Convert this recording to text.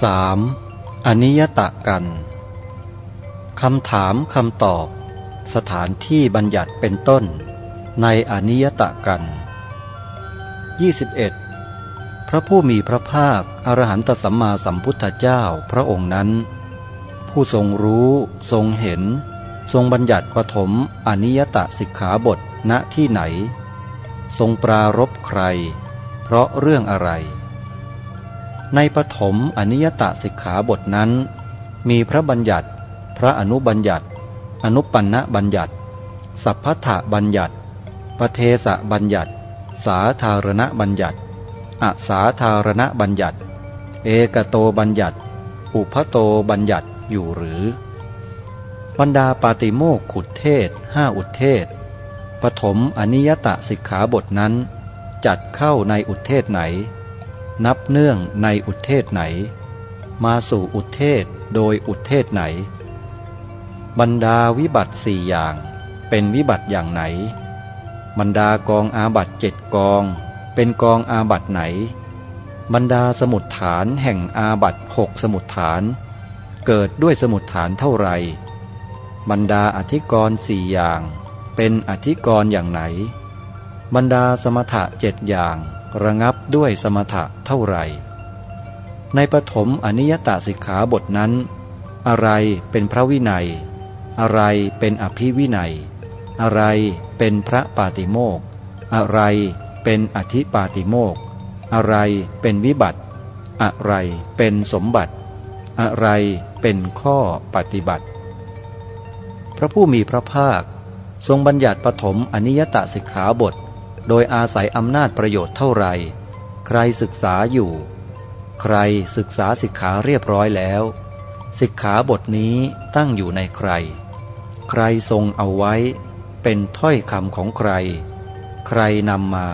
3. อนิยตะกันคำถามคำตอบ สถานที่บัญญัติเป็นต้น ในอนิยตะกัน 21. พระผู้มีพระภาค อรหันตสัมมาสัมพุทธเจ้าพระองค์นั้น ผู้ทรงรู้ทรงเห็น ทรงบัญญัติปฐมอนิยตะสิกขาบทณที่ไหน ทรงปรารบใคร เพราะเรื่องอะไร ในปฐมอนิยตสิกขาบทนั้น มีพระบัญญัติ พระอนุบัญญัติ อนุปันนบัญญัติ สัพพะบัญญัติปเทสะบัญญัติ สาธารณบัญญัติอาสาธารณบัญญัติ เอกโตบัญญัติ อุพโตบัญญัติอยู่หรือ บรรดาปาติโมกขุดเทศห้าอุเทศปฐมอนิยตสิกขาบทนั้น จัดเข้าในอุเทศไหน นับเนื่องในอุเทศไหน มาสู่อุเทศโดยอุเทศไหน บรรดาวิบัติสี่อย่าง เป็นวิบัติอย่างไหน บรรดากองอาบัตเจ็ดกอง เป็นกองอาบัตไหน บรรดาสมุดฐานแห่งอาบัตหกสมุดฐาน เกิดด้วยสมุดฐานเท่าไรบรรดาอธิกรณ์สี่อย่าง เป็นอธิกรณ์อย่างไหน บรรดาสมถะเจ็ดอย่าง ระงับด้วยสมถะเท่าไหร่ ในปฐมอนิยตสิกขาบทนั้น อะไรเป็นพระวินัย อะไรเป็นอภิวินัย อะไรเป็นพระปาติโมกอะไรเป็นอธิปาติโมกอะไรเป็นวิบัติ อะไรเป็นสมบัติ อะไรเป็นข้อปฏิบัติ พระผู้มีพระภาค ทรงบัญญัติปฐมอนิยตสิกขาบท โดยอาศัยอำนาจประโยชน์เท่าไรใครศึกษาอยู่ ใครศึกษาสิกขาเรียบร้อยแล้ว สิกขาบทนี้ตั้งอยู่ในใคร ใครทรงเอาไว้ เป็นถ้อยคำของใคร ใครนำมา